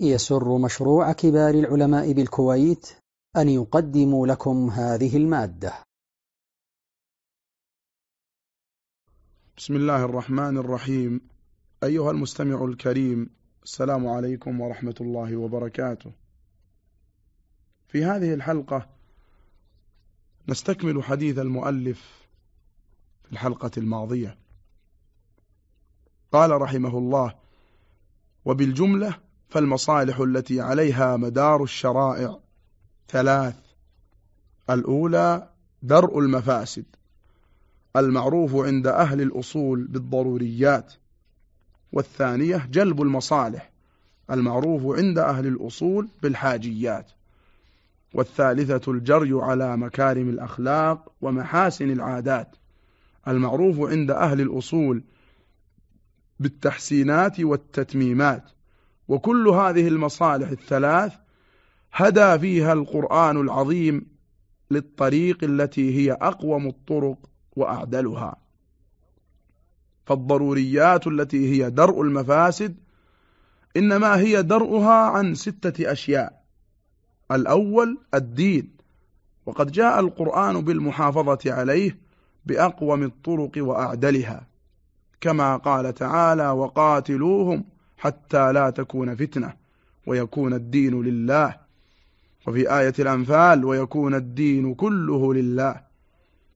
يسر مشروع كبار العلماء بالكويت أن يقدم لكم هذه المادة. بسم الله الرحمن الرحيم. أيها المستمع الكريم السلام عليكم ورحمة الله وبركاته. في هذه الحلقة نستكمل حديث المؤلف في الحلقة الماضية. قال رحمه الله وبالجملة فالمصالح التي عليها مدار الشرائع. ثلاث الأولى درء المفاسد المعروف عند أهل الأصول بالضروريات. والثانية جلب المصالح المعروف عند أهل الأصول بالحاجيات. والثالثة الجري على مكارم الأخلاق ومحاسن العادات المعروف عند أهل الأصول بالتحسينات والتتميمات. وكل هذه المصالح الثلاث هدى فيها القرآن العظيم للطريق التي هي أقوم الطرق وأعدلها. فالضروريات التي هي درء المفاسد إنما هي درءها عن ستة أشياء. الأول الدين وقد جاء القرآن بالمحافظة عليه بأقوم الطرق وأعدلها كما قال تعالى وقاتلوهم حتى لا تكون فتنة ويكون الدين لله. وفي آية الأنفال ويكون الدين كله لله.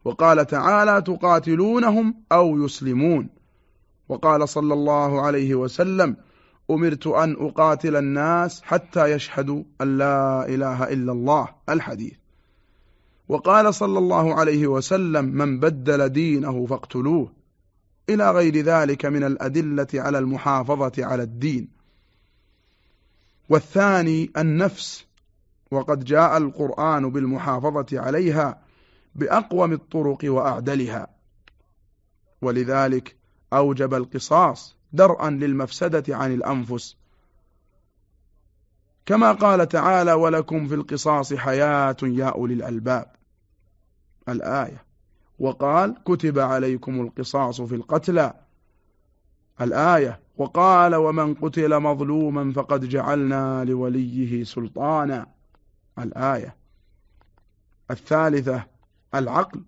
وقال تعالى تقاتلونهم أو يسلمون. وقال صلى الله عليه وسلم أمرت أن أقاتل الناس حتى يشهدوا أن لا إله إلا الله الحديث. وقال صلى الله عليه وسلم من بدل دينه فاقتلوه. إلى غير ذلك من الأدلة على المحافظة على الدين. والثاني النفس وقد جاء القرآن بالمحافظة عليها بأقوم الطرق وأعدلها. ولذلك أوجب القصاص درءا للمفسدة عن الأنفس. كما قال تعالى ولكم في القصاص حياة يا أولي الألباب. الآية. وقال كتب عليكم القصاص في القتلى الآية وقال ومن قتل مظلوما فقد جعلنا لوليه سلطانا. الآية الثالثة العقل.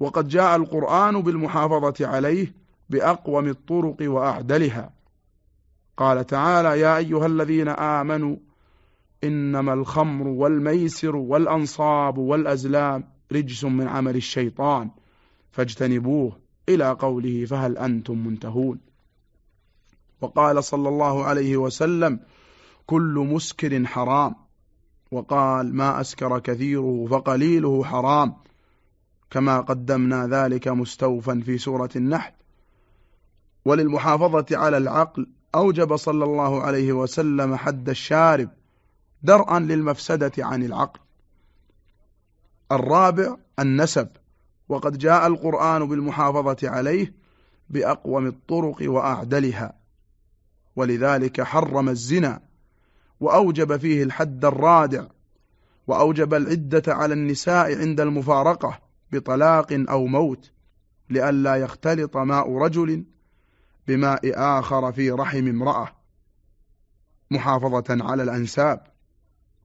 وقد جاء القرآن بالمحافظة عليه بأقوم الطرق وأعدلها. قال تعالى يا أيها الذين آمنوا إنما الخمر والميسر والأنصاب والأزلام رجس من عمل الشيطان فاجتنبوه إلى قوله فهل أنتم منتهون. وقال صلى الله عليه وسلم كل مسكر حرام. وقال ما أسكر كثيره فقليله حرام. كما قدمنا ذلك مستوفا في سورة النحل. وللمحافظة على العقل أوجب صلى الله عليه وسلم حد الشارب درءا للمفسدة عن العقل. الرابع النسب. وقد جاء القرآن بالمحافظة عليه بأقوم الطرق وأعدلها. ولذلك حرم الزنا وأوجب فيه الحد الرادع وأوجب العدة على النساء عند المفارقة بطلاق أو موت لئلا يختلط ماء رجل بماء آخر في رحم امرأة. محافظة على الأنساب.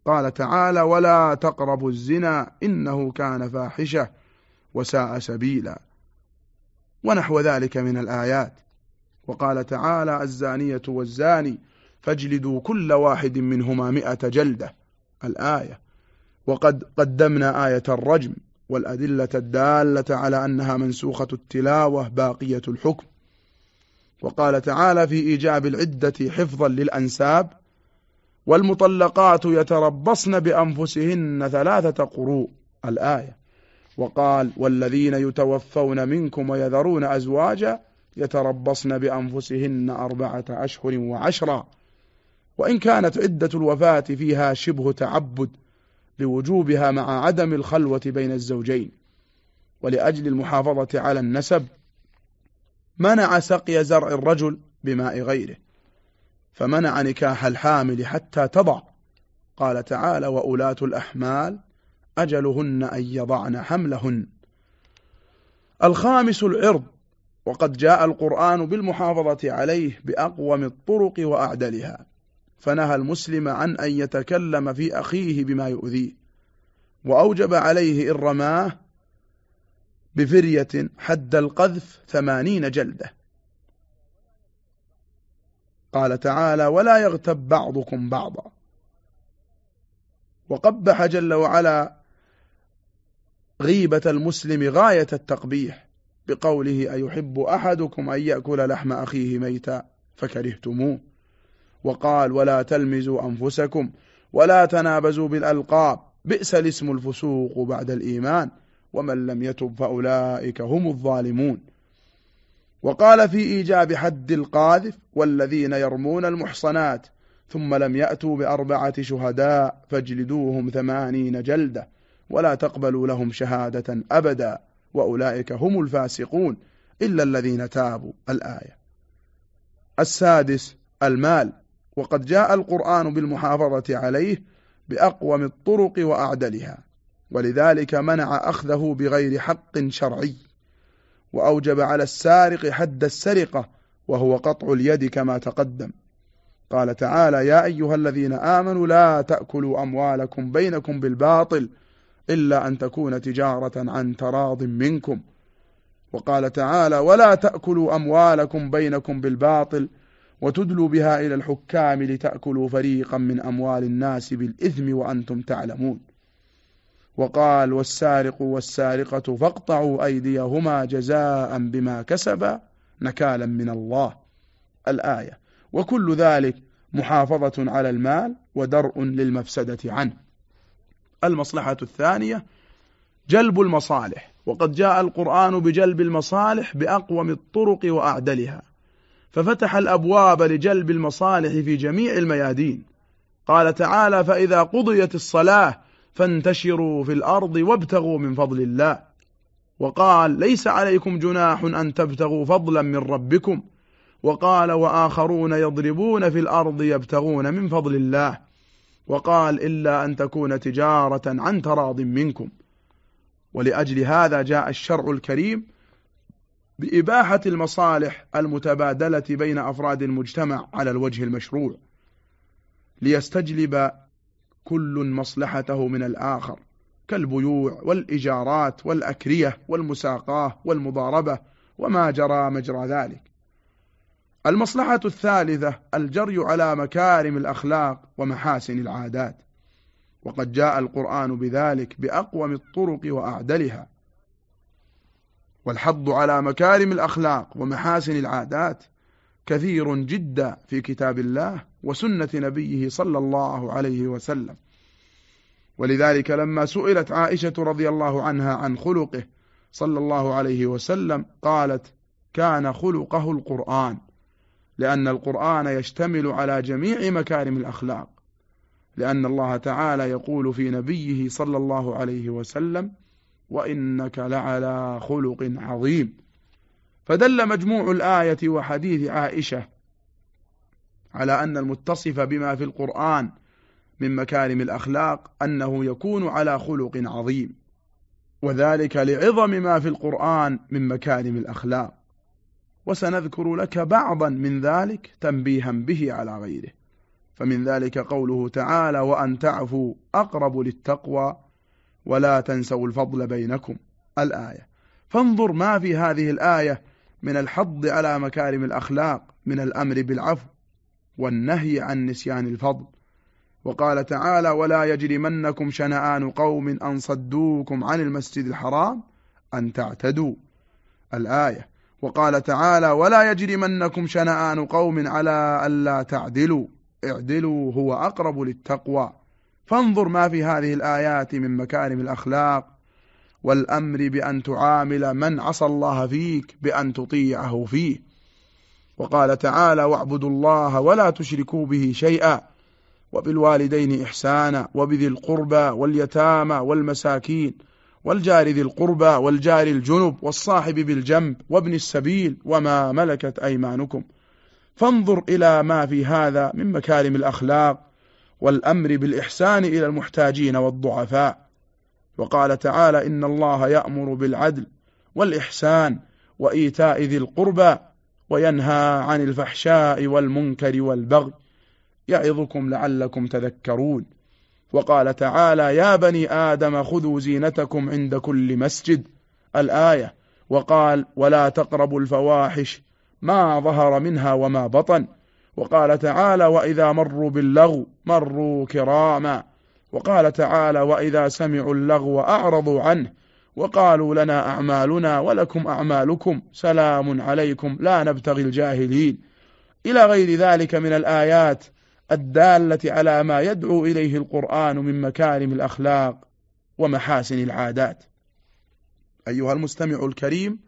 قال تعالى ولا تقربوا الزنا إنه كان فاحشة وساء سبيلا ونحو ذلك من الآيات. وقال تعالى الزانية والزاني فاجلدوا كل واحد منهما مئة جلدة الآية. وقد قدمنا آية الرجم والأدلة الدالة على أنها منسوخة التلاوة باقية الحكم. وقال تعالى في إيجاب العدة حفظا للأنساب والمطلقات يتربصن بأنفسهن ثلاثة قروء. الآية وقال والذين يتوفون منكم ويذرون أزواجا يتربصن بأنفسهن أربعة أشهر وعشرا. وإن كانت عدة الوفاة فيها شبه تعبد لوجوبها مع عدم الخلوة بين الزوجين. ولأجل المحافظة على النسب منع سقي زرع الرجل بماء غيره. فمنع نكاح الحامل حتى تضع. قال تعالى وأولاة الأحمال أجلهن أن يضعن حملهن. الخامس العرض وقد جاء القرآن بالمحافظة عليه بأقوم الطرق وأعدلها. فنهى المسلم عن أن يتكلم في أخيه بما يؤذيه. وأوجب عليه إن رماه بفرية حد القذف ثمانين جلدة. قال تعالى ولا يغتب بعضكم بعضا. وقبح جل وعلا غيبة المسلم غاية التقبيح بقوله أيحب أحدكم أن يأكل لحم أخيه ميتا فكرهتموه. وقال ولا تلمزوا أنفسكم ولا تنابزوا بالألقاب بئس الاسم الفسوق بعد الإيمان ومن لم يتب فأولئك هم الظالمون. وقال في إيجاب حد القاذف والذين يرمون المحصنات ثم لم يأتوا بأربعة شهداء فاجلدوهم ثمانين جلدة ولا تقبلوا لهم شهادة أبدا وأولئك هم الفاسقون إلا الذين تابوا الآية. السادس المال. وقد جاء القرآن بالمحافظة عليه بأقوم الطرق وأعدلها ولذلك منع أخذه بغير حق شرعي. وأوجب على السارق حد السرقة وهو قطع اليد كما تقدم. قال تعالى يا أيها الذين آمنوا لا تأكلوا أموالكم بينكم بالباطل إلا أن تكون تجارة عن تراض منكم. وقال تعالى ولا تأكلوا أموالكم بينكم بالباطل وتدلوا بها إلى الحكام لتأكلوا فريقا من أموال الناس بالإثم وأنتم تعلمون. وقال والسارق والسارقة فاقطعوا أيديهما جزاء بما كسبا نكالا من الله. الآية. وكل ذلك محافظة على المال ودرء للمفسدة عنه. المصلحة الثانية جلب المصالح. وقد جاء القرآن بجلب المصالح بأقوم الطرق وأعدلها. ففتح الأبواب لجلب المصالح في جميع الميادين. قال تعالى فإذا قضيت الصلاة فانتشروا في الأرض وابتغوا من فضل الله. وقال ليس عليكم جناح أن تبتغوا فضلا من ربكم. وقال وآخرون يضربون في الأرض يبتغون من فضل الله. وقال إلا أن تكون تجارة عن تراض منكم. ولأجل هذا جاء الشرع الكريم بإباحة المصالح المتبادلة بين أفراد المجتمع على الوجه المشروع. ليستجلب كل مصلحته من الآخر كالبيوع والإجارات والأكرية والمساقاة والمضاربة وما جرى مجرى ذلك. المصلحة الثالثة الجري على مكارم الأخلاق ومحاسن العادات. وقد جاء القرآن بذلك بأقوم الطرق وأعدلها. والحض على مكارم الأخلاق ومحاسن العادات كثير جدا في كتاب الله وسنة نبيه صلى الله عليه وسلم. ولذلك لما سئلت عائشة رضي الله عنها عن خلقه صلى الله عليه وسلم قالت كان خلقه القرآن لأن القرآن يشتمل على جميع مكارم الأخلاق لأن الله تعالى يقول في نبيه صلى الله عليه وسلم وإنك لعلى خلق عظيم فدل مجموع الآية وحديث عائشة على أن المتصف بما في القرآن من مكارم الأخلاق أنه يكون على خلق عظيم وذلك لعظم ما في القرآن من مكارم الأخلاق. وسنذكر لك بعضا من ذلك تنبيها به على غيره. فمن ذلك قوله تعالى وأن تعفوا أقرب للتقوى ولا تنسوا الفضل بينكم. الآية. فانظر ما في هذه الآية من الحض على مكارم الأخلاق من الأمر بالعفو والنهي عن نسيان الفضل. وقال تعالى ولا يجرمنكم شنآن قوم أن صدوكم عن المسجد الحرام أن تعتدوا. الآية. وقال تعالى ولا يجرمنكم شنآن قوم على ألا تعدلوا. اعدلوا هو أقرب للتقوى. فانظر ما في هذه الآيات من مكارم الأخلاق والأمر بأن تعامل من عصى الله فيك بأن تطيعه فيه. وقال تعالى واعبدوا الله ولا تشركوا به شيئا وبالوالدين إحسانا وبذي القربى واليتامى والمساكين والجار ذي القربى والجار الجنب والصاحب بالجنب وابن السبيل وما ملكت أيمانكم فانظر إلى ما في هذا من مكارم الأخلاق والأمر بالإحسان إلى المحتاجين والضعفاء. وقال تعالى إن الله يأمر بالعدل والإحسان وإيتاء ذي القربى وينهى عن الفحشاء والمنكر والبغي يعظكم لعلكم تذكرون. وقال تعالى يا بني آدم خذوا زينتكم عند كل مسجد. الآية وقال ولا تقربوا الفواحش ما ظهر منها وما بطن. وقال تعالى وإذا مروا باللغو مروا كراما. وقال تعالى وإذا سمعوا اللغو أعرضوا عنه. وقالوا لنا أعمالنا ولكم أعمالكم. سلام عليكم. لا نبتغي الجاهلين. إلى غير ذلك من الآيات الدالة على ما يدعو إليه القرآن من مكارم الأخلاق ومحاسن العادات. أيها المستمع الكريم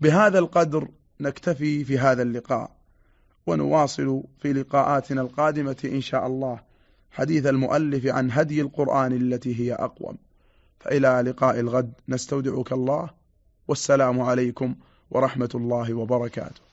بهذا القدر نكتفي في هذا اللقاء ونواصل في لقاءاتنا القادمة إن شاء الله. حديث المؤلف عن هدي القرآن التي هي أقوم. فإلى لقاء الغد. نستودعك الله. والسلام عليكم ورحمة الله وبركاته.